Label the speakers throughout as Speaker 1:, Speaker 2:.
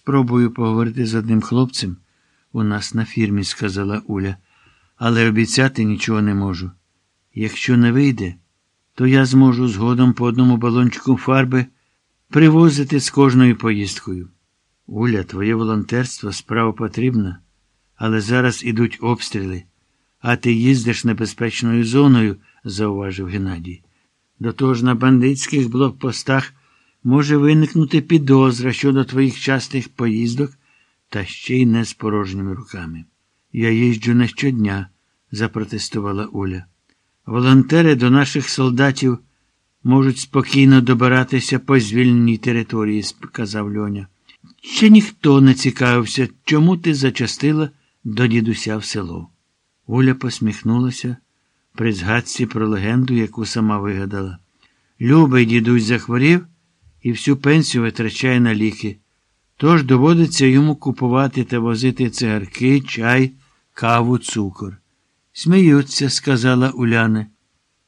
Speaker 1: Спробую поговорити з одним хлопцем у нас на фірмі, сказала Уля, але обіцяти нічого не можу. Якщо не вийде, то я зможу згодом по одному балончику фарби привозити з кожною поїздкою. Уля, твоє волонтерство справа потрібна, але зараз ідуть обстріли, а ти їздиш небезпечною зоною, зауважив Геннадій. До того ж на бандитських блокпостах може виникнути підозра щодо твоїх частих поїздок, та ще й не з порожніми руками. Я їжджу не щодня, запротестувала Уля. Волонтери до наших солдатів можуть спокійно добиратися по звільненій території, сказав Льоня. Ще ніхто не цікавився, чому ти зачастила до дідуся в село. Уля посміхнулася при згадці про легенду, яку сама вигадала. Любий дідусь захворів і всю пенсію витрачає на ліки. Тож доводиться йому купувати та возити цигарки, чай, каву, цукор. Сміються, сказала Уляна.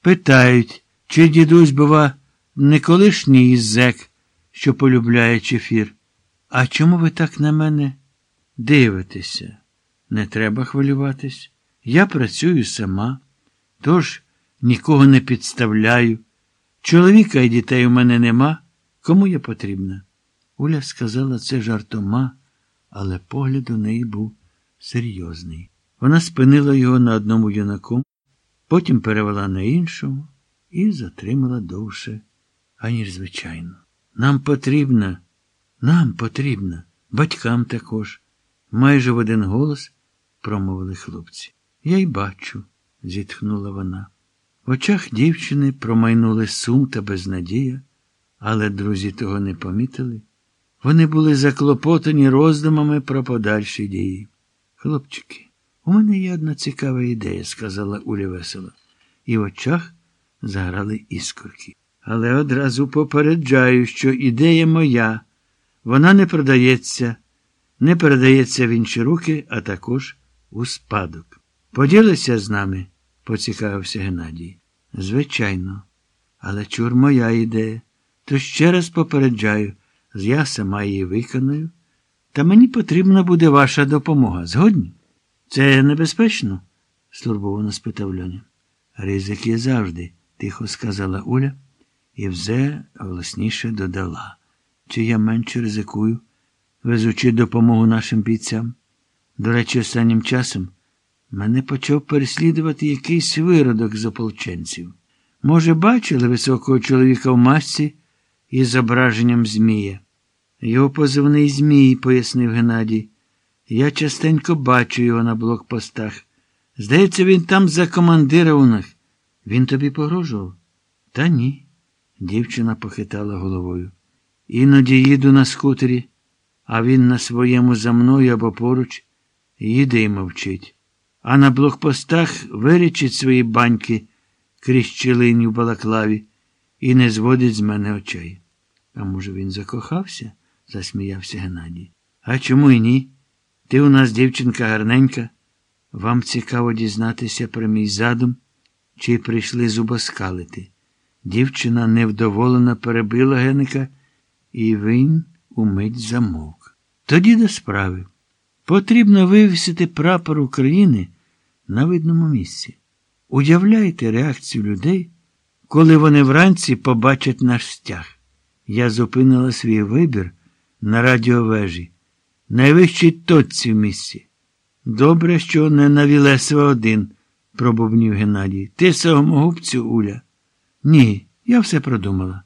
Speaker 1: Питають, чи дідусь, бува, не колишній зек, що полюбляє чефір. А чому ви так на мене дивитеся? Не треба хвилюватись. Я працюю сама, тож нікого не підставляю. Чоловіка і дітей у мене нема. Кому я потрібна? Уля сказала це жартома, але погляд у неї був серйозний. Вона спинила його на одному юнаку, потім перевела на іншому і затримала довше, аніж звичайно. Нам потрібна, нам потрібна, батькам також. Майже в один голос промовили хлопці. Я й бачу, зітхнула вона. В очах дівчини промайнули сум та безнадія, але друзі того не помітили. Вони були заклопотані роздумами про подальші дії. Хлопчики, у мене є одна цікава ідея, сказала Уля весело, і в очах заграли іскорки. Але одразу попереджаю, що ідея моя, вона не продається, не передається в інші руки, а також у спадок. Поділися з нами, поцікавився Геннадій. Звичайно, але чур моя ідея. То ще раз попереджаю, я сама її виконую, та мені потрібна буде ваша допомога. Згодні? Це небезпечно? стурбовано спитав Льоня. Ризик є завжди, тихо сказала Уля, і вже голосніше додала. Чи я менше ризикую, везучи допомогу нашим бійцям? До речі, останнім часом мене почав переслідувати якийсь виродок з ополченців. Може, бачили високого чоловіка в масці із зображенням Змія? Його позивний Змій, пояснив Геннадій. Я частенько бачу його на блокпостах. Здається, він там за командира у. Він тобі погрожував? Та ні. Дівчина похитала головою. Іноді їду на скутері, а він на своєму за мною або поруч їде і мовчить. А на блокпостах вирічить свої баньки крізь щілині в балаклаві і не зводить з мене очей. А може, він закохався? засміявся Геннадій. А чому й ні? Ти у нас дівчинка гарненька. Вам цікаво дізнатися про мій задум, чи прийшли зубоскалити. Дівчина невдоволена перебила Геника, і він умить замовк. Тоді до справи. Потрібно вивісити прапор України на видному місці. Уявляйте реакцію людей, коли вони вранці побачать наш стяг. Я зупинила свій вибір на радіовежі, найвищій точці в місці. Добре, що не на Вілесова один, пробубнів Геннадій. Ти самогубцю, Уля. Ні, я все продумала.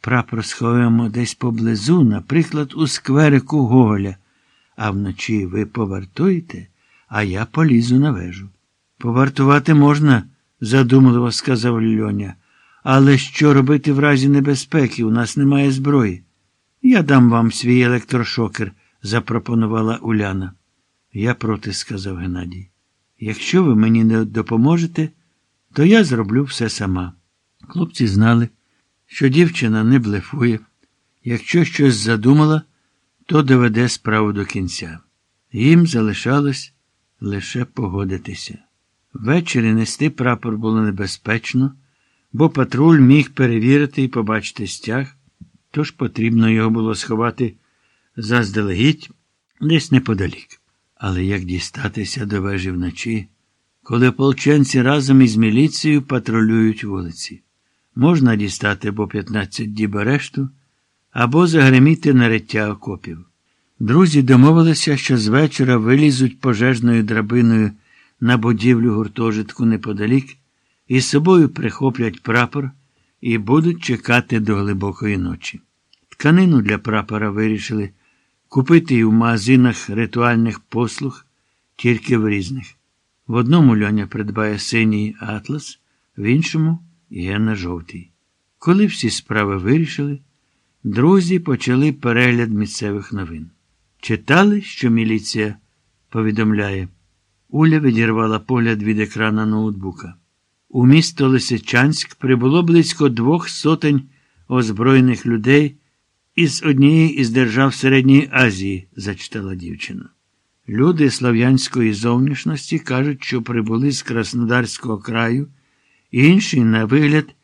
Speaker 1: Прапор сховаємо десь поблизу, наприклад, у скверику Гоголя, а вночі ви повартуєте, а я полізу на вежу. Повартувати можна, задумливо сказав Льоня. Але що робити в разі небезпеки? У нас немає зброї. Я дам вам свій електрошокер, запропонувала Уляна. Я проти, сказав Геннадій. Якщо ви мені не допоможете, то я зроблю все сама. Хлопці знали, що дівчина не блефує. Якщо щось задумала, то доведе справу до кінця. Їм залишалось лише погодитися. Ввечері нести прапор було небезпечно, бо патруль міг перевірити і побачити стяг, тож потрібно його було сховати заздалегідь десь неподалік. Але як дістатися до вежі вночі, коли ополченці разом із міліцією патрулюють вулиці? Можна дістати або 15 діб арешту, або загреміти на риття окопів. Друзі домовилися, що з вечора вилізуть пожежною драбиною на будівлю гуртожитку неподалік і з собою прихоплять прапор і будуть чекати до глибокої ночі. Тканину для прапора вирішили купити і в магазинах ритуальних послуг, тільки в різних. В одному льоня придбає синій атлас, в іншому гена жовтий. Коли всі справи вирішили, друзі почали перегляд місцевих новин. Читали, що міліція повідомляє. Уля відірвала погляд від екрана ноутбука. У місто Лисичанськ прибуло близько двох сотень озброєних людей із однієї із держав Середньої Азії, зачитала дівчина. Люди слав'янської зовнішності кажуть, що прибули з Краснодарського краю, інші на вигляд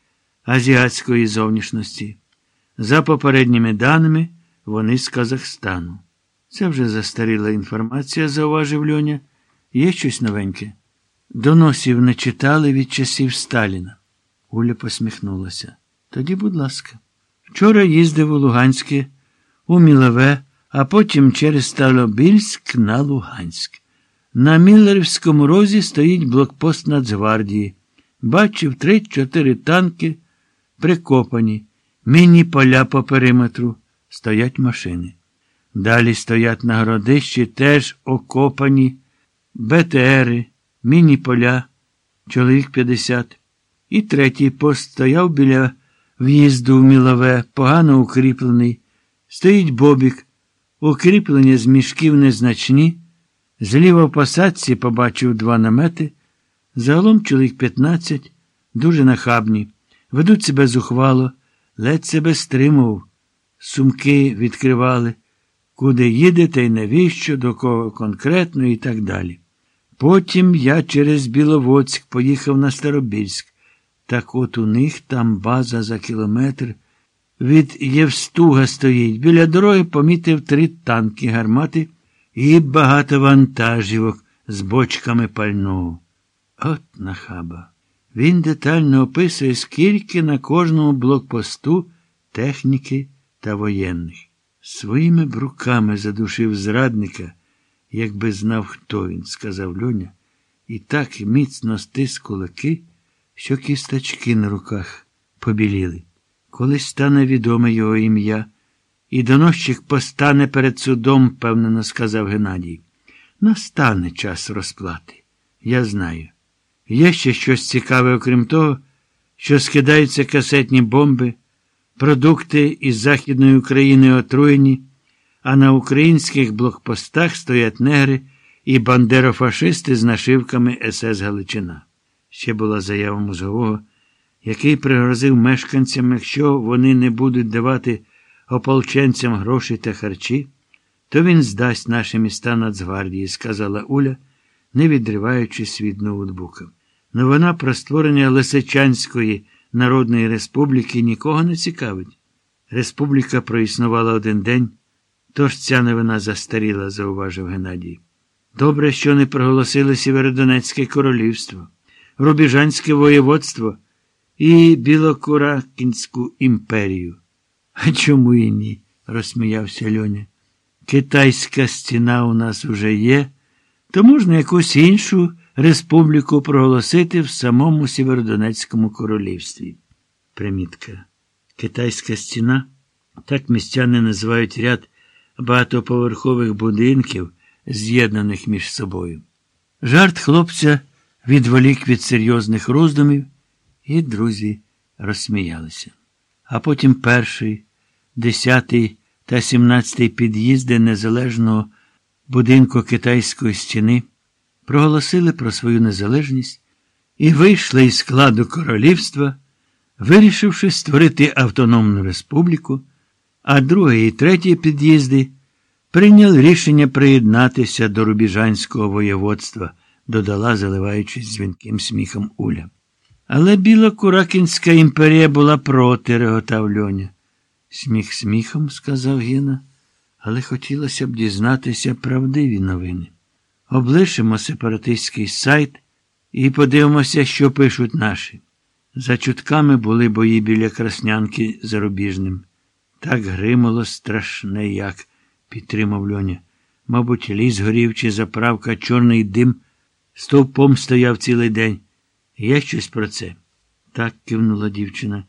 Speaker 1: азіатської зовнішності. За попередніми даними, вони з Казахстану. Це вже застаріла інформація, зауважив Льоня. Є щось новеньке. Доносів не читали від часів Сталіна. Уля посміхнулася. Тоді, будь ласка. Вчора їздив у Луганське, у Мілове, а потім через Сталобільськ на Луганськ. На Міллерівському розі стоїть блокпост Нацгвардії. Бачив три-чотири танки прикопані, міні поля по периметру, стоять машини. Далі стоять на городищі теж окопані БТРи, міні-поля, чоловік 50. І третій пост стояв біля в'їзду в мілове, погано укріплений. Стоїть бобік, укріплення з мішків незначні. Зліва в посадці побачив два намети. Загалом чоловік 15, дуже нахабні, ведуть себе зухвало, ледь себе стримував, сумки відкривали куди їдете і навіщо, до кого конкретно і так далі. Потім я через Біловодськ поїхав на Старобільськ. Так от у них там база за кілометр. Від Євстуга стоїть. Біля дороги помітив три танки гармати і багато вантажівок з бочками пального. От нахаба. Він детально описує, скільки на кожному блокпосту техніки та воєнних. Своїми б руками задушив зрадника, якби знав, хто він, сказав Льоня, і так міцно стис кулаки, що кісточки на руках побіліли. Колись стане відоме його ім'я, і доносчик постане перед судом, певнено сказав Геннадій. Настане час розплати. Я знаю. Є ще щось цікаве, окрім того, що скидаються касетні бомби. Продукти із Західної України отруєні, а на українських блокпостах стоять негри і бандерофашисти з нашивками СС Галичина. Ще була заява мозгового, який пригрозив мешканцям, якщо вони не будуть давати ополченцям гроші та харчі, то він здасть наші міста Нацгвардії, сказала Уля, не відриваючись від ноутбука. Новина про створення Лисичанської. Народної Республіки нікого не цікавить. Республіка проіснувала один день, тож ця новина застаріла, зауважив Геннадій. Добре, що не проголосили Сєвєродонецьке королівство, Рубіжанське воєводство і Білокуракінську імперію. А чому і ні? розсміявся Льоня. Китайська стіна у нас уже є, то можна якусь іншу республіку проголосити в самому Сєвєродонецькому королівстві. Примітка. Китайська стіна. Так містяни називають ряд багатоповерхових будинків, з'єднаних між собою. Жарт хлопця відволік від серйозних роздумів, і друзі розсміялися. А потім перший, десятий та сімнадцятий під'їзди незалежного будинку китайської стіни проголосили про свою незалежність і вийшли із складу королівства, вирішивши створити автономну республіку, а другий і третій під'їзди прийняли рішення приєднатися до Рубіжанського воєводства, додала, заливаючись дзвінким сміхом Уля. Але Білокуракінська імперія була проти, реготав Льоня. Сміх сміхом, сказав Гіна, але хотілося б дізнатися правдиві новини. Облишимо сепаратистський сайт і подивимося, що пишуть наші. За чутками були бої біля Краснянки зарубіжним. Так гримало страшне, як, підтримав Льоня. Мабуть, ліс горів чи заправка, чорний дим стовпом стояв цілий день. Є щось про це? Так кивнула дівчина.